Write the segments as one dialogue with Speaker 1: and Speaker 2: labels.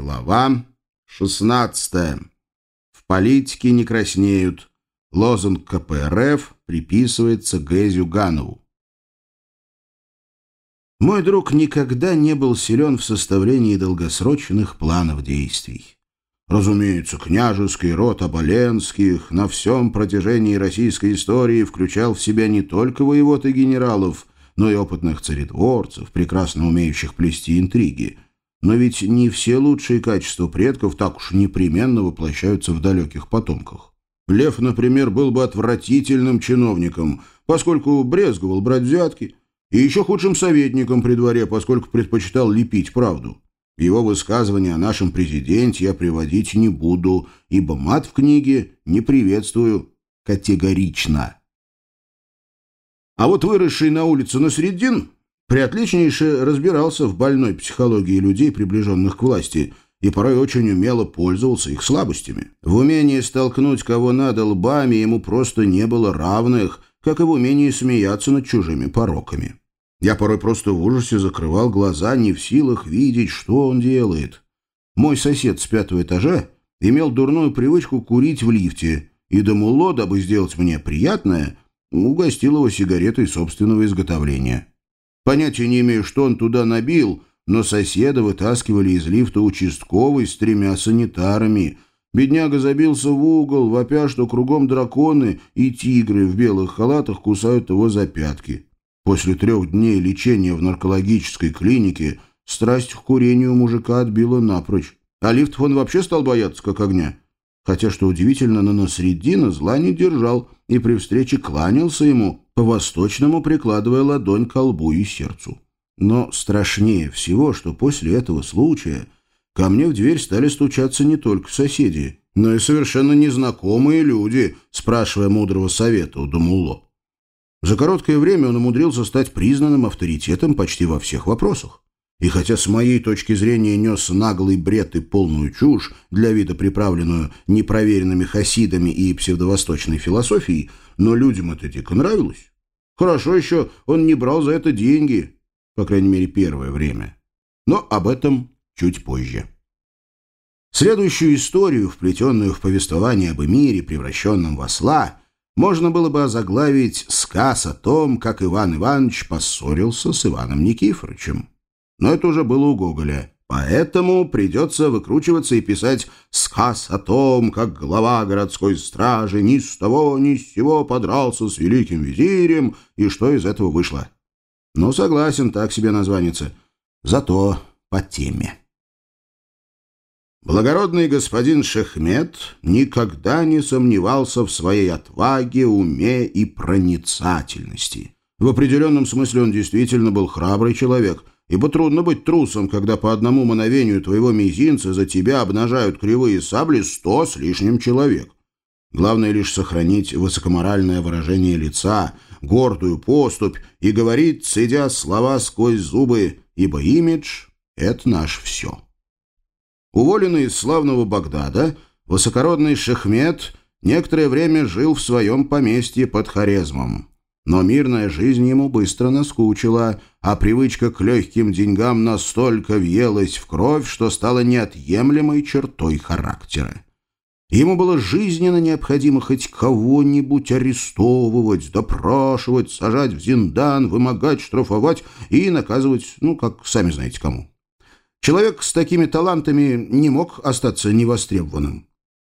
Speaker 1: Глава 16. В политике не краснеют. Лозунг КПРФ приписывается Гэзю Ганову. Мой друг никогда не был силен в составлении долгосрочных планов действий. Разумеется, княжеский род Оболенских на всем протяжении российской истории включал в себя не только воевод и генералов, но и опытных царедворцев, прекрасно умеющих плести интриги – но ведь не все лучшие качества предков так уж непременно воплощаются в далеких потомках. Лев, например, был бы отвратительным чиновником, поскольку брезговал брать взятки, и еще худшим советником при дворе, поскольку предпочитал лепить правду. Его высказывания о нашем президенте я приводить не буду, ибо мат в книге не приветствую категорично. А вот выросший на улице Насреддин Приотличнейше разбирался в больной психологии людей, приближенных к власти, и порой очень умело пользовался их слабостями. В умении столкнуть кого надо лбами ему просто не было равных, как и в умении смеяться над чужими пороками. Я порой просто в ужасе закрывал глаза, не в силах видеть, что он делает. Мой сосед с пятого этажа имел дурную привычку курить в лифте, и Дамуло, дабы сделать мне приятное, угостил его сигаретой собственного изготовления. Понятия не имею, что он туда набил, но соседа вытаскивали из лифта участковый с тремя санитарами. Бедняга забился в угол, вопя, что кругом драконы и тигры в белых халатах кусают его за пятки. После трех дней лечения в наркологической клинике страсть к курению мужика отбила напрочь. А лифт он вообще стал бояться, как огня. Хотя, что удивительно, на Насреддина зла не держал и при встрече кланялся ему, по-восточному прикладывая ладонь к лбу и сердцу. Но страшнее всего, что после этого случая ко мне в дверь стали стучаться не только соседи, но и совершенно незнакомые люди, спрашивая мудрого совета у Дамуло. За короткое время он умудрился стать признанным авторитетом почти во всех вопросах. И хотя с моей точки зрения нес наглый бред и полную чушь, для вида приправленную непроверенными хасидами и псевдовосточной философией, но людям это дико нравилось. Хорошо еще он не брал за это деньги, по крайней мере, первое время. Но об этом чуть позже. Следующую историю, вплетенную в повествование об мире, превращенном в осла, можно было бы озаглавить «Сказ о том, как Иван Иванович поссорился с Иваном Никифоровичем» но это уже было у Гоголя. Поэтому придется выкручиваться и писать сказ о том, как глава городской стражи ни с того ни с сего подрался с великим визирем, и что из этого вышло. Ну, согласен, так себе названится. Зато по теме. Благородный господин Шехмет никогда не сомневался в своей отваге, уме и проницательности. В определенном смысле он действительно был храбрый человек — ибо трудно быть трусом, когда по одному мановению твоего мизинца за тебя обнажают кривые сабли сто с лишним человек. Главное лишь сохранить высокоморальное выражение лица, гордую поступь и говорить, цедя слова сквозь зубы, ибо имидж — это наш все. Уволенный из славного Багдада, высокородный Шехмет некоторое время жил в своем поместье под Хорезмом. Но мирная жизнь ему быстро наскучила, а привычка к легким деньгам настолько въелась в кровь, что стала неотъемлемой чертой характера. Ему было жизненно необходимо хоть кого-нибудь арестовывать, допрашивать, сажать в зиндан, вымогать, штрафовать и наказывать, ну, как сами знаете кому. Человек с такими талантами не мог остаться невостребованным.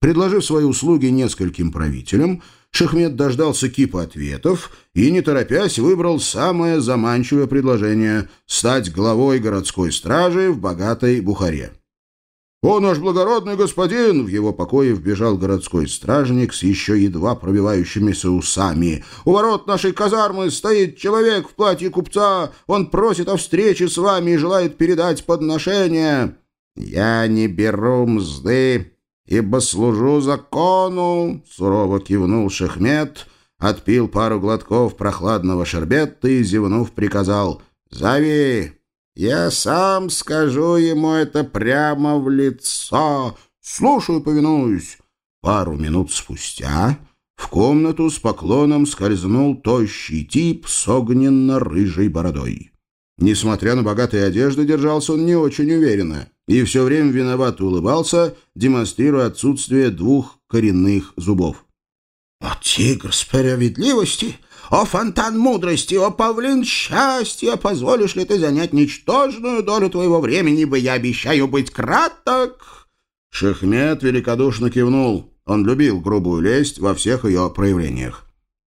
Speaker 1: Предложив свои услуги нескольким правителям, Шахмед дождался кипа ответов и, не торопясь, выбрал самое заманчивое предложение — стать главой городской стражи в богатой Бухаре. «О, наш благородный господин!» — в его покое вбежал городской стражник с еще едва пробивающимися усами. «У ворот нашей казармы стоит человек в платье купца. Он просит о встрече с вами и желает передать подношение». «Я не беру мзды», ибо служу закону», — сурово кивнул Шехмет, отпил пару глотков прохладного шербета и, зевнув, приказал «Зови! Я сам скажу ему это прямо в лицо. Слушаю, повинуюсь». Пару минут спустя в комнату с поклоном скользнул тощий тип с огненно-рыжей бородой. Несмотря на богатые одежды, держался он не очень уверенно и все время виновато улыбался, демонстрируя отсутствие двух коренных зубов.
Speaker 2: «О тигр справедливости! О фонтан мудрости! О павлин счастья! Позволишь ли ты занять ничтожную долю твоего времени, ибо я обещаю быть краток?»
Speaker 1: Шехмет великодушно кивнул. Он любил грубую лесть во всех ее проявлениях.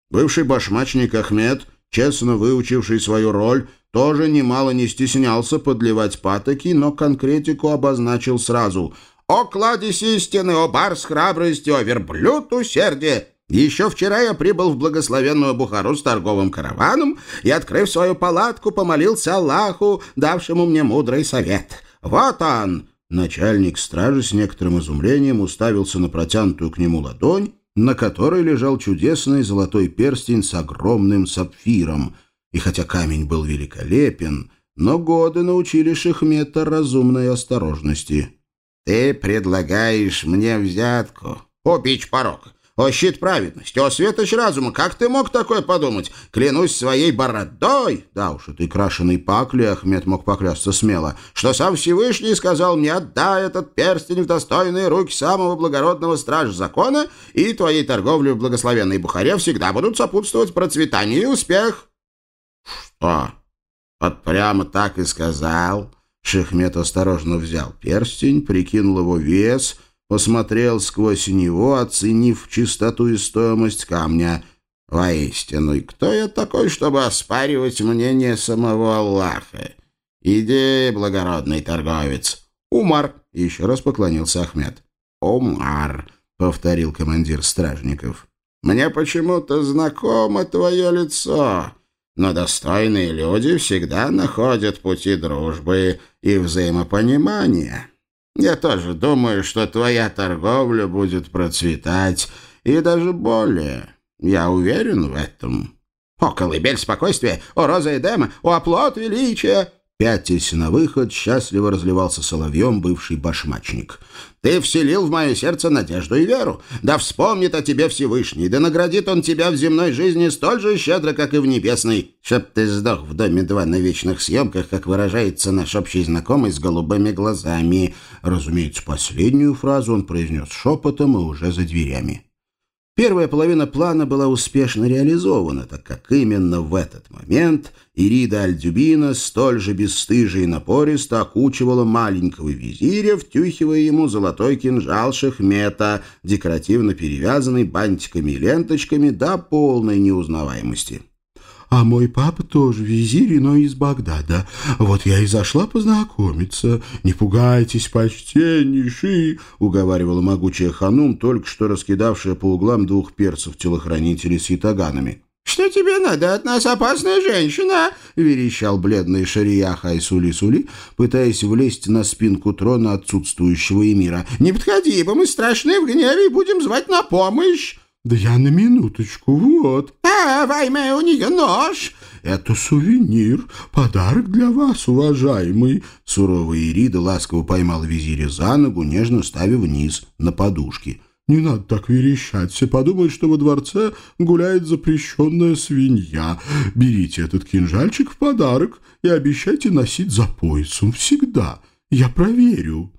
Speaker 1: Бывший башмачник Ахмед, честно выучивший свою роль, тоже немало не стеснялся подливать патоки, но конкретику обозначил сразу. «О кладезь истины, о барс храбрости, о верблюд усердие!» Еще вчера я прибыл в благословенную Бухару с торговым караваном и, открыв свою палатку, помолился Аллаху, давшему мне мудрый совет. Вот он!» Начальник стражи с некоторым изумлением уставился на протянутую к нему ладонь, на которой лежал чудесный золотой перстень с огромным сапфиром. И хотя камень был великолепен, но годы научили Шехмета разумной осторожности.
Speaker 2: «Ты предлагаешь мне взятку?» «О, бич порог! О, щит праведности! О, светоч разума! Как ты мог такое подумать? Клянусь своей бородой!»
Speaker 1: Да уж, этой крашеной пакли Ахмед мог поклясться смело.
Speaker 2: «Что сам Всевышний сказал мне, отдай этот перстень в достойные руки самого благородного стража закона, и твоей торговле в благословенной Бухаре всегда будут сопутствовать процветание и успех».
Speaker 1: «Что? Вот прямо так и сказал?» Шехмет осторожно взял перстень, прикинул его вес — посмотрел сквозь него, оценив чистоту и стоимость камня. «Воистину, и кто я такой, чтобы оспаривать мнение самого Аллаха? Иди, благородный торговец!» «Умар!» — еще раз поклонился Ахмед. «Умар!» — повторил командир стражников. «Мне почему-то знакомо твое лицо, но достойные люди всегда находят пути дружбы и взаимопонимания». Я тоже думаю, что твоя торговля будет процветать, и даже более. Я уверен в этом. О, колыбель спокойствия! О, роза Эдема! О, оплот величия! Пятясь на выход, счастливо разливался соловьем бывший башмачник. «Ты вселил в мое сердце надежду и веру. Да вспомнит о тебе Всевышний, да наградит он тебя в земной жизни столь же щедро, как и в небесной, чтоб ты сдох в доме два на вечных съемках, как выражается наш общий знакомый с голубыми глазами». Разумеется, последнюю фразу он произнес шепотом и уже за дверями. Первая половина плана была успешно реализована, так как именно в этот момент Ирида Альдюбина столь же бесстыже и напористо окучивала маленького визиря, втюхивая ему золотой кинжал Шехмета, декоративно перевязанный бантиками и ленточками до полной неузнаваемости. А мой папа тоже визирь, но из Багдада. Вот я и зашла познакомиться. Не пугайтесь, почтеннейший, — уговаривала могучая ханум, только что раскидавшая по углам двух перцев-телохранителей с ятаганами.
Speaker 2: «Что тебе надо от нас, опасная женщина?» — верещал бледный Шария Хайсули-Сули, пытаясь влезть на спинку трона отсутствующего эмира. «Не подходи, ибо мы страшны в гневе и будем звать на помощь!»
Speaker 1: «Да я на минуточку, вот».
Speaker 2: «А, войме, у нее нож!»
Speaker 1: «Это сувенир, подарок для вас, уважаемый!» Суровая Ирида ласково поймала визиря за ногу, нежно ставя вниз на подушки. «Не надо так верещать, все подумают, что во дворце гуляет запрещенная свинья. Берите этот кинжальчик в подарок и обещайте носить за поясом всегда. Я проверю».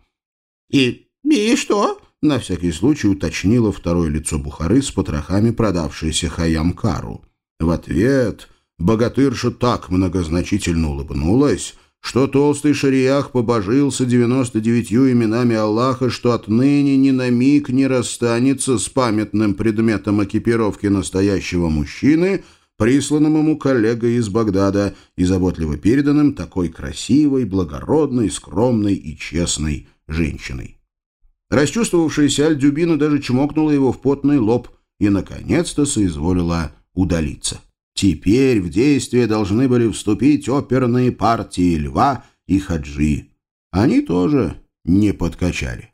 Speaker 2: «И, и что?»
Speaker 1: На всякий случай уточнило второе лицо Бухары с потрохами продавшееся Хаямкару. В ответ богатырша так многозначительно улыбнулась, что толстый шариях побожился девяносто девятью именами Аллаха, что отныне ни на миг не расстанется с памятным предметом экипировки настоящего мужчины, присланным ему коллегой из Багдада и заботливо переданным такой красивой, благородной, скромной и честной женщиной. Расчувствовавшаяся Альдюбина даже чмокнула его в потный лоб и, наконец-то, соизволила удалиться. Теперь в действие должны были вступить оперные партии Льва и Хаджи. Они тоже не подкачали.